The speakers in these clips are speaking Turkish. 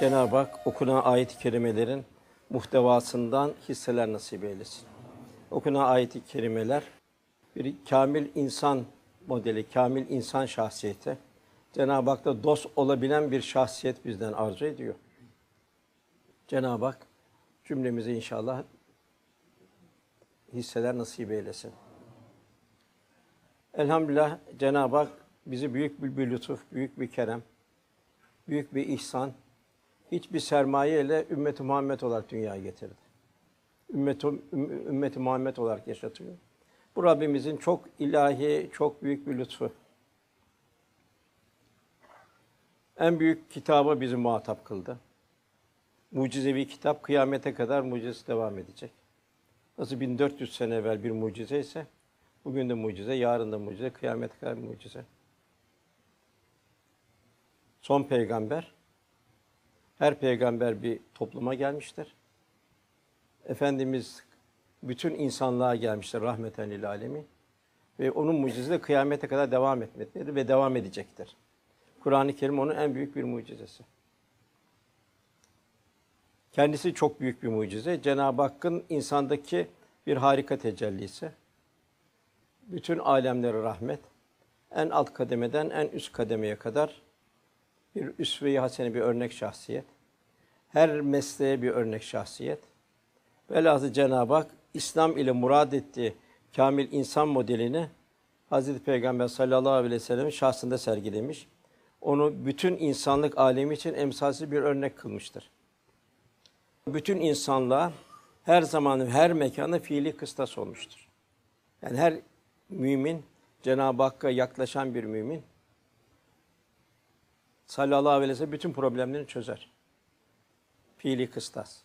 Cenab-ı Hak okunan ayet-i kerimelerin muhtevasından hisseler nasip eylesin. Okunan ayet-i kerimeler bir kamil insan modeli, kamil insan şahsiyeti. Cenab-ı Hak da dost olabilen bir şahsiyet bizden arzu ediyor. Cenab-ı Hak cümlemize inşallah hisseler nasip eylesin. Elhamdülillah Cenab-ı Hak bizi büyük bir, bir lütuf, büyük bir kerem, büyük bir ihsan, hiçbir sermaye ile ümmeti Muhammed olarak dünyaya getirdi. Ümmeti, ümmeti Muhammed olarak yaşatıyor. Bu Rabbimizin çok ilahi, çok büyük bir lütfu. En büyük kitabı bizi muhatap kıldı. Mucizevi kitap kıyamete kadar mucizesi devam edecek. Nasıl 1400 sene evvel bir mucize ise bugün de mucize, yarın da mucize, kıyamete kadar mucize. Son peygamber her peygamber bir topluma gelmiştir. Efendimiz bütün insanlığa gelmiştir rahmeten lil alemin. Ve onun mucizesi de kıyamete kadar devam etmektedir ve devam edecektir. Kur'an-ı Kerim onun en büyük bir mucizesi. Kendisi çok büyük bir mucize. Cenab-ı Hakk'ın insandaki bir harika tecellisi. Bütün alemlere rahmet. En alt kademeden en üst kademeye kadar bir üsve-i hasene bir örnek şahsiyet. Her mesleğe bir örnek şahsiyet. Velhâsıl Cenab-ı Hak İslam ile murad ettiği kamil insan modelini Hazreti Peygamber sallallahu aleyhi ve sellem şahsında sergilemiş. Onu bütün insanlık alemi için emsalsiz bir örnek kılmıştır. Bütün insanlığa her zaman her mekanda fiili kıstas olmuştur. Yani her mümin Cenab-ı Hakk'a yaklaşan bir mümin sallallahu aleyhi ve sellem bütün problemlerini çözer. Fiili kıstas.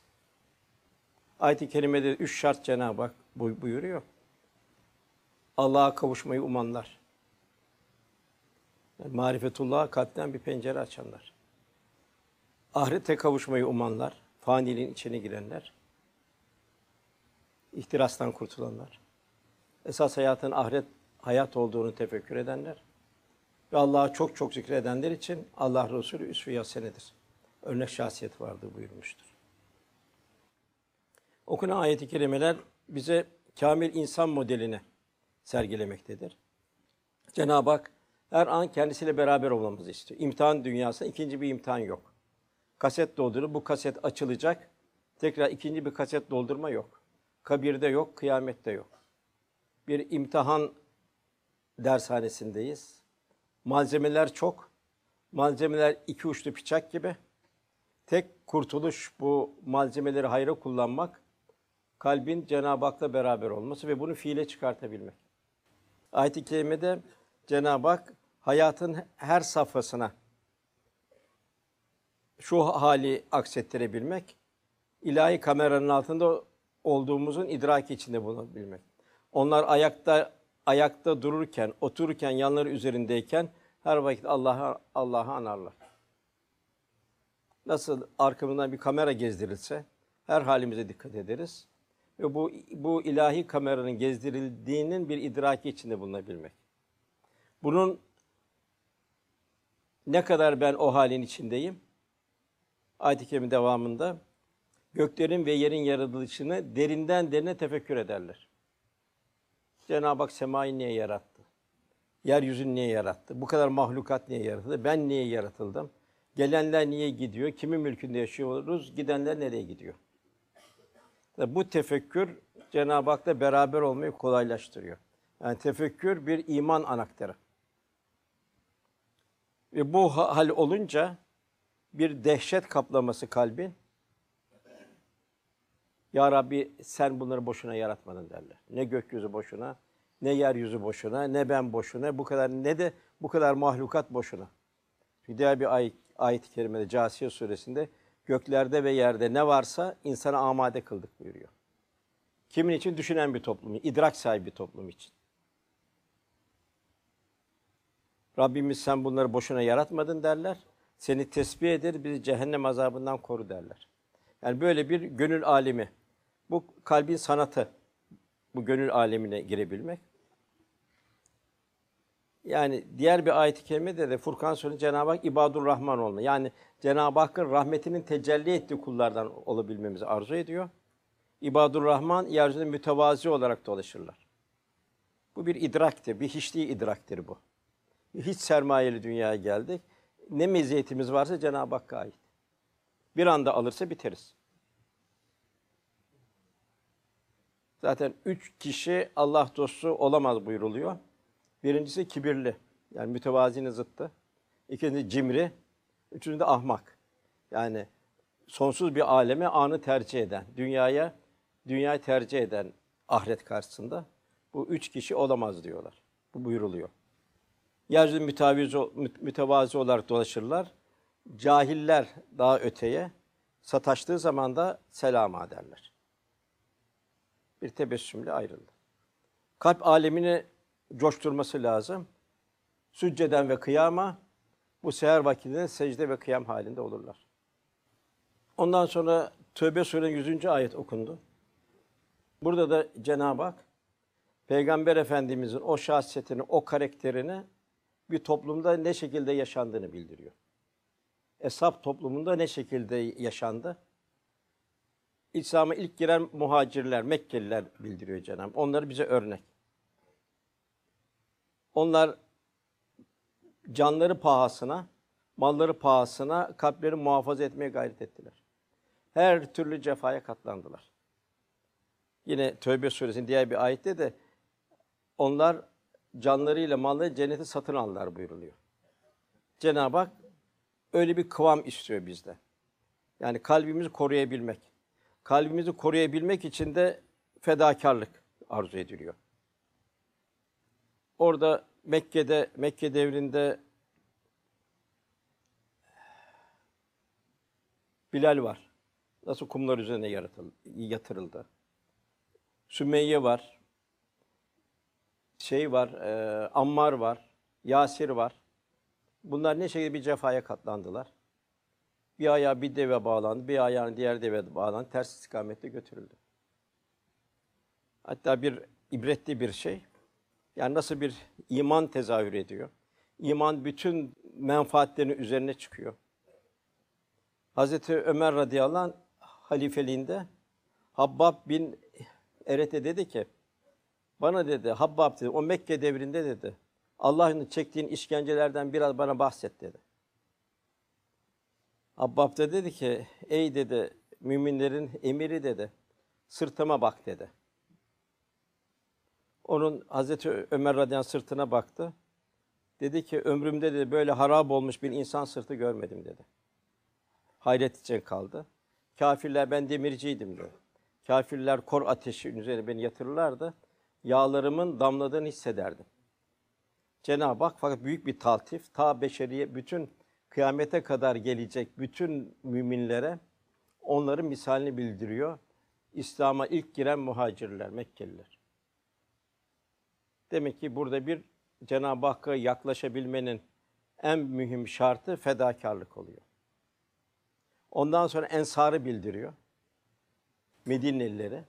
Ayet-i kerimede üç şart Cenab-ı Hak buyuruyor. Allah'a kavuşmayı umanlar. Yani marifetullah kalpten bir pencere açanlar. Ahirete kavuşmayı umanlar, faniliğin içine girenler. ihtirastan kurtulanlar. Esas hayatın ahiret hayat olduğunu tefekkür edenler. Ve Allah'a çok çok zikredenler için Allah Resulü üsve-i hasenedir. Örnek şahsiyet vardır buyurmuştur. Okunan ayet-i kerimeler bize kamil insan modelini sergilemektedir. Cenab-ı Hak her an kendisiyle beraber olmamızı istiyor. İmtihan dünyasında ikinci bir imtihan yok. Kaset doldurup bu kaset açılacak. Tekrar ikinci bir kaset doldurma yok. Kabirde yok, kıyamette yok. Bir imtihan dershanesindeyiz. Malzemeler çok. Malzemeler iki uçlu bıçak gibi. Tek kurtuluş bu malzemeleri hayra kullanmak, kalbin Cenab-ı Hak'la beraber olması ve bunu fiile çıkartabilmek. Ayet-i kerimede Cenab-ı Hak hayatın her safhasına şu hali aksettirebilmek, ilahi kameranın altında olduğumuzun idraki içinde bulunabilmek. Onlar ayakta ayakta dururken, otururken, yanları üzerindeyken her vakit Allah'a Allah'ı anarlar. Nasıl arkamızdan bir kamera gezdirilse her halimize dikkat ederiz ve bu bu ilahi kameranın gezdirildiğinin bir idraki içinde bulunabilmek. Bunun ne kadar ben o halin içindeyim? Ayet-i Kerime devamında göklerin ve yerin yaratılışını derinden derine tefekkür ederler. Cenab-ı Hak semayı niye yarattı? Yeryüzünü niye yarattı? Bu kadar mahlukat niye yaratıldı? Ben niye yaratıldım? Gelenler niye gidiyor? Kimin mülkünde yaşıyoruz? Gidenler nereye gidiyor? Bu tefekkür Cenab-ı Hak'la beraber olmayı kolaylaştırıyor. Yani tefekkür bir iman anahtarı. Ve bu hal olunca bir dehşet kaplaması kalbin. Ya Rabbi sen bunları boşuna yaratmadın derler. Ne gökyüzü boşuna, ne yeryüzü boşuna, ne ben boşuna, bu kadar ne de bu kadar mahlukat boşuna. Bir diğer bir ayet, ayet-i kerimede Câsiye suresinde göklerde ve yerde ne varsa insana amade kıldık buyuruyor. Kimin için? Düşünen bir toplum, idrak sahibi bir toplum için. Rabbimiz sen bunları boşuna yaratmadın derler. Seni tesbih eder, bizi cehennem azabından koru derler. Yani böyle bir gönül alemi. Bu kalbin sanatı. Bu gönül alemine girebilmek. Yani diğer bir ayet-i kerimede de Furkan Suresi Cenab-ı Hak ibadur Rahman olma. Yani Cenab-ı Hakk'ın rahmetinin tecelli ettiği kullardan olabilmemizi arzu ediyor. İbadur Rahman yeryüzünde mütevazi olarak dolaşırlar. Bu bir idraktir, bir hiçliği idraktir bu. Hiç sermayeli dünyaya geldik. Ne meziyetimiz varsa Cenab-ı Hakk'a ait. Bir anda alırsa biteriz. Zaten üç kişi Allah dostu olamaz buyruluyor. Birincisi kibirli. Yani mütevazinin zıttı. İkincisi cimri. Üçüncüsü de ahmak. Yani sonsuz bir aleme anı tercih eden, dünyaya dünyayı tercih eden ahiret karşısında bu üç kişi olamaz diyorlar. Bu buyuruluyor. Yeryüzünde mütevazi, mütevazi olarak dolaşırlar. Cahiller daha öteye sataştığı zaman da selama derler. Bir tebessümle ayrıldı. Kalp alemini coşturması lazım. Sücceden ve kıyama bu seher vakitinde secde ve kıyam halinde olurlar. Ondan sonra Tövbe Suresi'nin 100. ayet okundu. Burada da Cenab-ı Hak Peygamber Efendimizin o şahsiyetini, o karakterini bir toplumda ne şekilde yaşandığını bildiriyor. Eshab toplumunda ne şekilde yaşandı? İslam'a ilk giren muhacirler, Mekkeliler bildiriyor Cenab-ı Onları bize örnek. Onlar canları pahasına, malları pahasına kalpleri muhafaza etmeye gayret ettiler. Her türlü cefaya katlandılar. Yine Tövbe suresinin diğer bir ayette de onlar canlarıyla malları cenneti satın aldılar buyuruluyor. Cenab-ı Hak öyle bir kıvam istiyor bizde. Yani kalbimizi koruyabilmek. Kalbimizi koruyabilmek için de fedakarlık arzu ediliyor. Orada Mekke'de, Mekke devrinde Bilal var. Nasıl kumlar üzerine yatırıldı. Sümeyye var. Şey var, e, Ammar var. Yasir var. Bunlar ne şekilde bir cefaya katlandılar. Bir ayağı bir deve bağlandı, bir ayağını diğer deve bağlandı. Ters istikamette götürüldü. Hatta bir ibretli bir şey. Yani nasıl bir iman tezahür ediyor. İman bütün menfaatlerini üzerine çıkıyor. Hazreti Ömer radıyallahu anh halifeliğinde Habbab bin Eret'e dedi ki, bana dedi, Habbab dedi, o Mekke devrinde dedi, Allah'ın çektiğin işkencelerden biraz bana bahset dedi. Habbab da dedi ki, ey dedi, müminlerin emiri dedi, sırtıma bak dedi. Onun Hazreti Ömer radıyallahu anh sırtına baktı. Dedi ki ömrümde de böyle harap olmuş bir insan sırtı görmedim dedi. Hayret içine kaldı. Kafirler ben demirciydim diyor. Kafirler kor ateşi üzerine beni yatırırlardı. Yağlarımın damladığını hissederdim. Cenab-ı Hak fakat büyük bir taltif, ta beşeriye bütün kıyamete kadar gelecek bütün müminlere onların misalini bildiriyor. İslam'a ilk giren muhacirler, Mekkeliler. Demek ki burada bir Cenab-ı Hakk'a yaklaşabilmenin en mühim şartı fedakarlık oluyor. Ondan sonra ensarı bildiriyor. Medinelileri.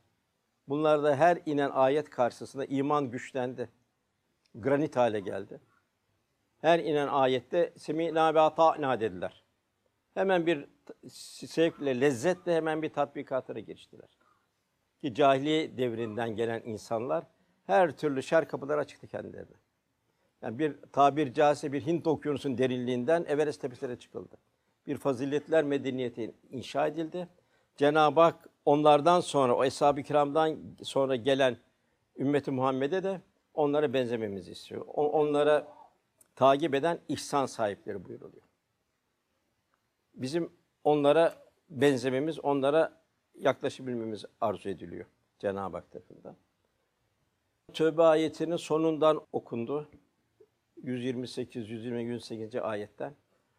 Bunlar da her inen ayet karşısında iman güçlendi. Granit hale geldi. Her inen ayette semînâ ve ata'nâ dediler. Hemen bir sevkle, lezzetle hemen bir tatbikatlara geçtiler. Ki cahiliye devrinden gelen insanlar her türlü şer kapıları açıktı kendilerine. Yani bir tabir caizse bir Hint okyanusunun derinliğinden Everest tepesine çıkıldı. Bir faziletler medeniyeti inşa edildi. Cenab-ı Hak onlardan sonra, o eshab-ı kiramdan sonra gelen ümmeti Muhammed'e de onlara benzememizi istiyor. onlara takip eden ihsan sahipleri buyuruluyor. Bizim onlara benzememiz, onlara yaklaşabilmemiz arzu ediliyor Cenab-ı Hak tarafından. Tövbe ayetinin sonundan okundu. 128, 120, 128. ayetten.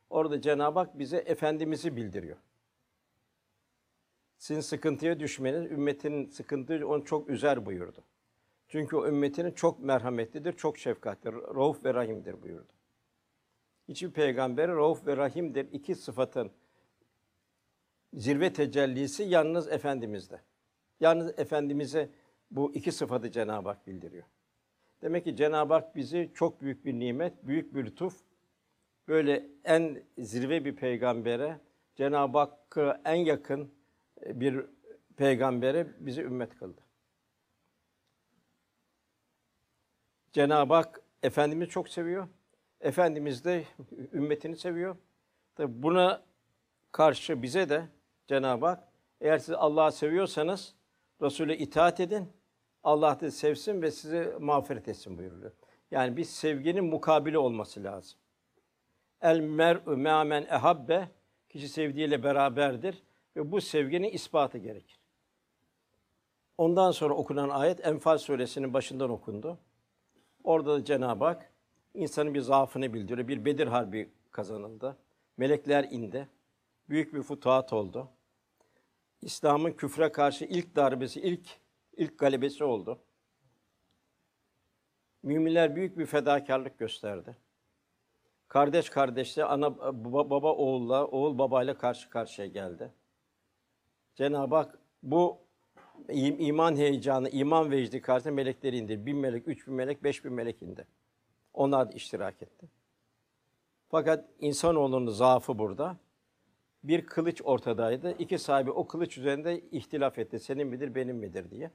Orada Cenab-ı Hak bize Efendimiz'i bildiriyor. Sizin sıkıntıya düşmeniz, ümmetin sıkıntı onu çok üzer buyurdu. Çünkü o ümmetinin çok merhametlidir, çok şefkatlidir, rauf ve rahimdir buyurdu. Hiçbir peygamberi rauf ve rahimdir iki sıfatın zirve tecellisi yalnız Efendimiz'de. Yalnız Efendimiz'e bu iki sıfatı Cenab-ı Hak bildiriyor. Demek ki Cenab-ı Hak bizi çok büyük bir nimet, büyük bir lütuf, böyle en zirve bir peygambere, Cenab-ı Hakk'a en yakın bir peygambere bizi ümmet kıldı. Cenab-ı Hak Efendimiz çok seviyor. Efendimiz de ümmetini seviyor. Tabi buna karşı bize de Cenab-ı Hak eğer siz Allah'ı seviyorsanız Resul'e itaat edin. Allah da sevsin ve sizi mağfiret etsin buyuruyor. Yani bir sevginin mukabili olması lazım. El mer'u me'amen ehabbe kişi sevdiğiyle beraberdir ve bu sevginin ispatı gerekir. Ondan sonra okunan ayet Enfal suresinin başından okundu. Orada da Cenab-ı Hak insanın bir zaafını bildiriyor. Bir Bedir Harbi kazanıldı. Melekler indi. Büyük bir futuhat oldu. İslam'ın küfre karşı ilk darbesi, ilk ilk galebesi oldu. Müminler büyük bir fedakarlık gösterdi. Kardeş kardeşle, ana baba oğulla, oğul babayla karşı karşıya geldi. Cenab-ı Hak bu iman heyecanı, iman vecdi karşısında melekleri indi. Bin melek, üç bin melek, beş bin melek indi. Onlar da iştirak etti. Fakat insanoğlunun zaafı burada. Bir kılıç ortadaydı. İki sahibi o kılıç üzerinde ihtilaf etti. Senin midir, benim midir diye.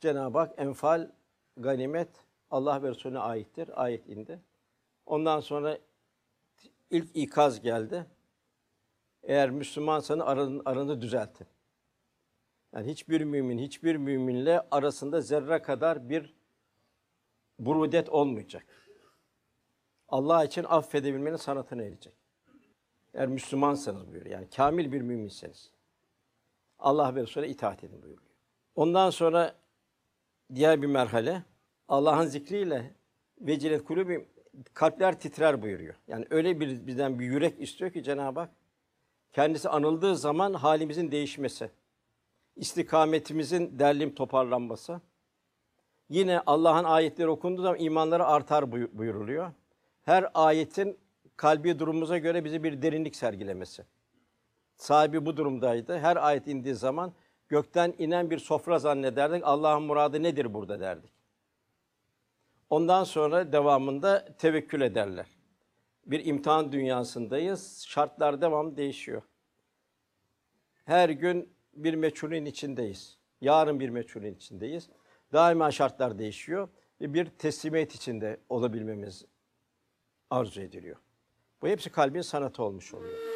Cenab-ı Hak enfal, ganimet Allah ve Resulüne aittir. Ayet indi. Ondan sonra ilk ikaz geldi. Eğer Müslümansanız aranı, aranı düzeltin. Yani hiçbir mümin, hiçbir müminle arasında zerre kadar bir burudet olmayacak. Allah için affedebilmenin sanatını erecek. Eğer Müslümansanız buyuruyor. Yani kamil bir müminseniz. Allah ve Resulüne itaat edin buyuruyor. Ondan sonra diğer bir merhale Allah'ın zikriyle vecilet kulübü kalpler titrer buyuruyor. Yani öyle bir bizden bir yürek istiyor ki Cenab-ı Hak kendisi anıldığı zaman halimizin değişmesi, istikametimizin derlim toparlanması. Yine Allah'ın ayetleri okunduğu zaman imanları artar buyuruluyor. Her ayetin kalbi durumumuza göre bize bir derinlik sergilemesi. Sahibi bu durumdaydı. Her ayet indiği zaman gökten inen bir sofra zannederdik. Allah'ın muradı nedir burada derdik. Ondan sonra devamında tevekkül ederler. Bir imtihan dünyasındayız. Şartlar devam değişiyor. Her gün bir meçhulün içindeyiz. Yarın bir meçhulün içindeyiz. Daima şartlar değişiyor ve bir teslimiyet içinde olabilmemiz arzu ediliyor. Bu hepsi kalbin sanatı olmuş oluyor.